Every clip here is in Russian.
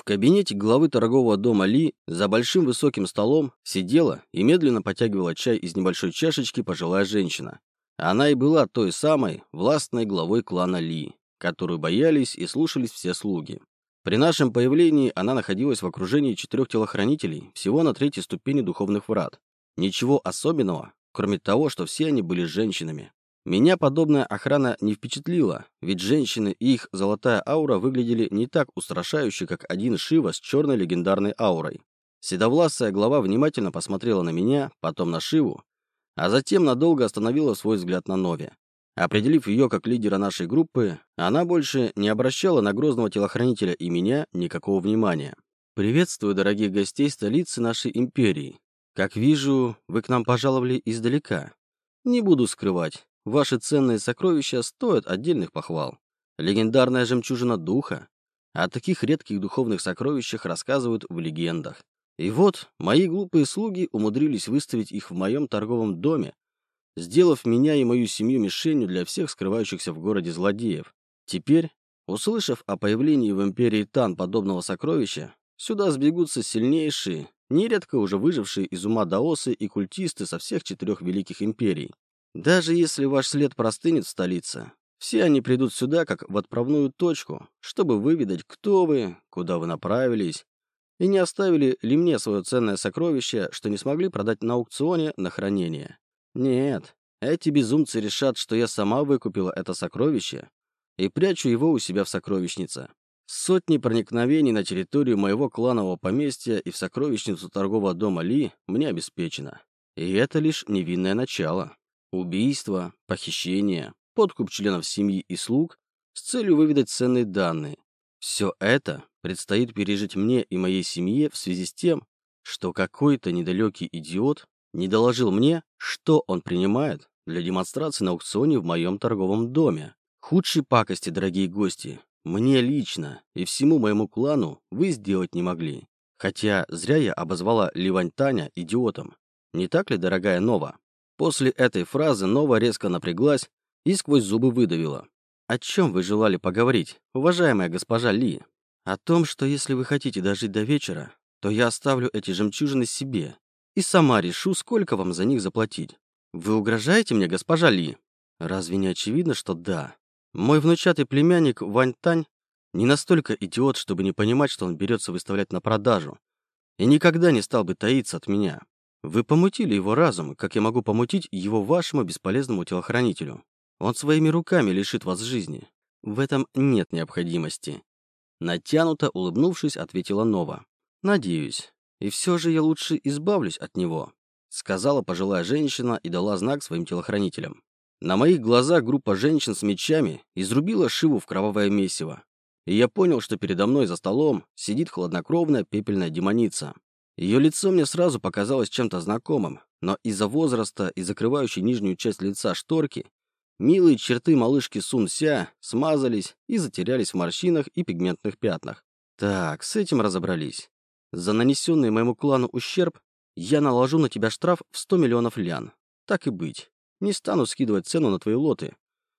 В кабинете главы торгового дома Ли за большим высоким столом сидела и медленно потягивала чай из небольшой чашечки пожилая женщина. Она и была той самой властной главой клана Ли, которую боялись и слушались все слуги. При нашем появлении она находилась в окружении четырех телохранителей всего на третьей ступени духовных врат. Ничего особенного, кроме того, что все они были женщинами. Меня подобная охрана не впечатлила, ведь женщины и их золотая аура выглядели не так устрашающе, как один Шива с черной легендарной аурой. Седовласая глава внимательно посмотрела на меня, потом на Шиву, а затем надолго остановила свой взгляд на Нове. Определив ее как лидера нашей группы, она больше не обращала на грозного телохранителя и меня никакого внимания. «Приветствую, дорогих гостей столицы нашей империи. Как вижу, вы к нам пожаловали издалека. Не буду скрывать, Ваши ценные сокровища стоят отдельных похвал. Легендарная жемчужина духа. О таких редких духовных сокровищах рассказывают в легендах. И вот мои глупые слуги умудрились выставить их в моем торговом доме, сделав меня и мою семью мишенью для всех скрывающихся в городе злодеев. Теперь, услышав о появлении в империи Тан подобного сокровища, сюда сбегутся сильнейшие, нередко уже выжившие из ума даосы и культисты со всех четырех великих империй. Даже если ваш след простынет в столице, все они придут сюда как в отправную точку, чтобы выведать, кто вы, куда вы направились, и не оставили ли мне свое ценное сокровище, что не смогли продать на аукционе на хранение. Нет, эти безумцы решат, что я сама выкупила это сокровище и прячу его у себя в сокровищнице. Сотни проникновений на территорию моего кланового поместья и в сокровищницу торгового дома Ли мне обеспечено. И это лишь невинное начало. Убийство, похищение, подкуп членов семьи и слуг с целью выведать ценные данные. Все это предстоит пережить мне и моей семье в связи с тем, что какой-то недалекий идиот не доложил мне, что он принимает для демонстрации на аукционе в моем торговом доме. Худшей пакости, дорогие гости, мне лично и всему моему клану вы сделать не могли. Хотя зря я обозвала Ливань Таня идиотом. Не так ли, дорогая Нова? После этой фразы Нова резко напряглась и сквозь зубы выдавила. «О чем вы желали поговорить, уважаемая госпожа Ли? О том, что если вы хотите дожить до вечера, то я оставлю эти жемчужины себе и сама решу, сколько вам за них заплатить. Вы угрожаете мне, госпожа Ли? Разве не очевидно, что да? Мой внучатый племянник Вань Тань не настолько идиот, чтобы не понимать, что он берется выставлять на продажу, и никогда не стал бы таиться от меня. Вы помутили его разум, как я могу помутить его вашему бесполезному телохранителю. Он своими руками лишит вас жизни. В этом нет необходимости. Натянуто улыбнувшись, ответила Нова. Надеюсь. И все же я лучше избавлюсь от него, сказала пожилая женщина и дала знак своим телохранителям. На моих глазах группа женщин с мечами изрубила Шиву в кровавое месиво. И я понял, что передо мной за столом сидит хладнокровная пепельная демоница. Ее лицо мне сразу показалось чем-то знакомым, но из-за возраста и закрывающей нижнюю часть лица шторки милые черты малышки Сун-Ся смазались и затерялись в морщинах и пигментных пятнах. Так, с этим разобрались. За нанесенный моему клану ущерб я наложу на тебя штраф в 100 миллионов лян. Так и быть. Не стану скидывать цену на твои лоты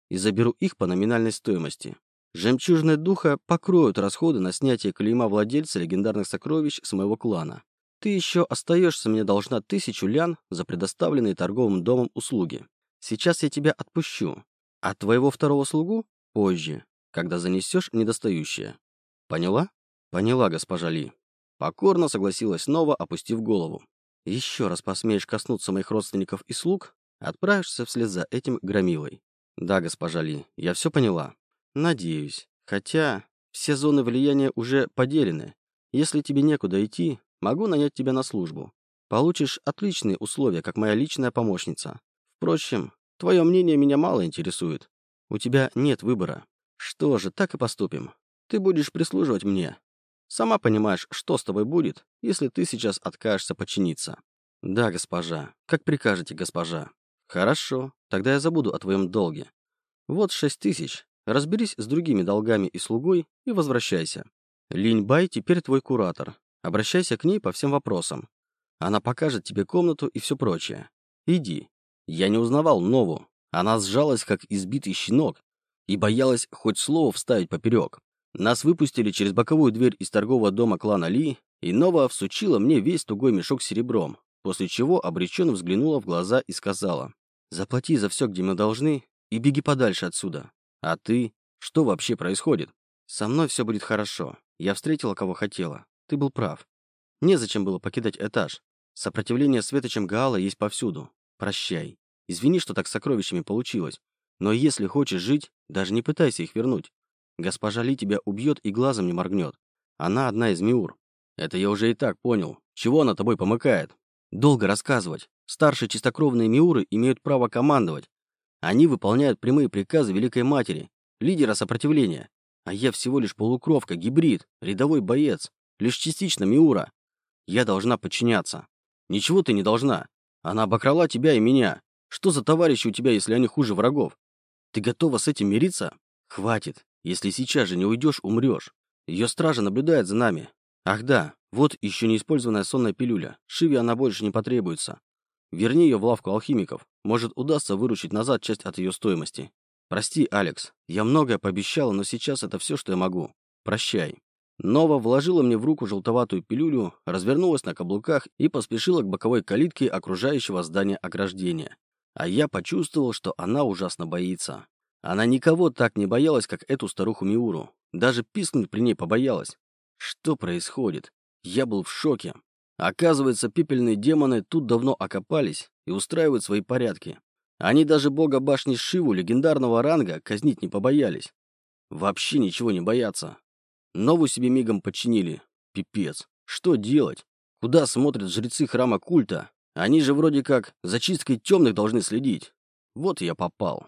и заберу их по номинальной стоимости. Жемчужные духа покроют расходы на снятие клейма владельца легендарных сокровищ с моего клана. Ты еще остаешься мне должна тысячу лян за предоставленные торговым домом услуги. Сейчас я тебя отпущу, а твоего второго слугу позже, когда занесешь недостающее. Поняла? Поняла, госпожа Ли. Покорно согласилась снова, опустив голову. Еще раз посмеешь коснуться моих родственников и слуг, отправишься вслед за этим громилой. Да, госпожа Ли, я все поняла. Надеюсь. Хотя все зоны влияния уже поделены. Если тебе некуда идти, Могу нанять тебя на службу. Получишь отличные условия, как моя личная помощница. Впрочем, твое мнение меня мало интересует. У тебя нет выбора. Что же, так и поступим. Ты будешь прислуживать мне. Сама понимаешь, что с тобой будет, если ты сейчас откажешься подчиниться. Да, госпожа. Как прикажете, госпожа. Хорошо, тогда я забуду о твоем долге. Вот шесть тысяч. Разберись с другими долгами и слугой и возвращайся. Линь Бай теперь твой куратор. Обращайся к ней по всем вопросам. Она покажет тебе комнату и все прочее. Иди. Я не узнавал Нову. Она сжалась, как избитый щенок, и боялась хоть слово вставить поперек. Нас выпустили через боковую дверь из торгового дома клана Ли, и Нова всучила мне весь тугой мешок серебром, после чего обреченно взглянула в глаза и сказала, «Заплати за все, где мы должны, и беги подальше отсюда. А ты? Что вообще происходит? Со мной все будет хорошо. Я встретила, кого хотела. Ты был прав. Незачем было покидать этаж. Сопротивление светочем Гаала есть повсюду. Прощай. Извини, что так с сокровищами получилось. Но если хочешь жить, даже не пытайся их вернуть. Госпожа Ли тебя убьет и глазом не моргнет. Она одна из Миур. Это я уже и так понял. Чего она тобой помыкает? Долго рассказывать. Старшие чистокровные Миуры имеют право командовать. Они выполняют прямые приказы Великой Матери, лидера сопротивления. А я всего лишь полукровка, гибрид, рядовой боец, лишь частично Миура. Я должна подчиняться. Ничего ты не должна. Она обокрала тебя и меня. Что за товарищи у тебя, если они хуже врагов? Ты готова с этим мириться? Хватит. Если сейчас же не уйдешь, умрешь. Ее стража наблюдает за нами. Ах да, вот еще неиспользованная сонная пилюля. Шиве она больше не потребуется. Верни ее в лавку алхимиков. Может, удастся выручить назад часть от ее стоимости. Прости, Алекс. Я многое пообещала, но сейчас это все, что я могу. Прощай. Нова вложила мне в руку желтоватую пилюлю, развернулась на каблуках и поспешила к боковой калитке окружающего здания ограждения. А я почувствовал, что она ужасно боится. Она никого так не боялась, как эту старуху Миуру. Даже пискнуть при ней побоялась. Что происходит? Я был в шоке. Оказывается, пепельные демоны тут давно окопались и устраивают свои порядки. Они даже бога башни Шиву легендарного ранга казнить не побоялись. Вообще ничего не боятся. Нову себе мигом подчинили. Пипец. Что делать? Куда смотрят жрецы храма культа? Они же вроде как за чисткой темных должны следить. Вот я попал.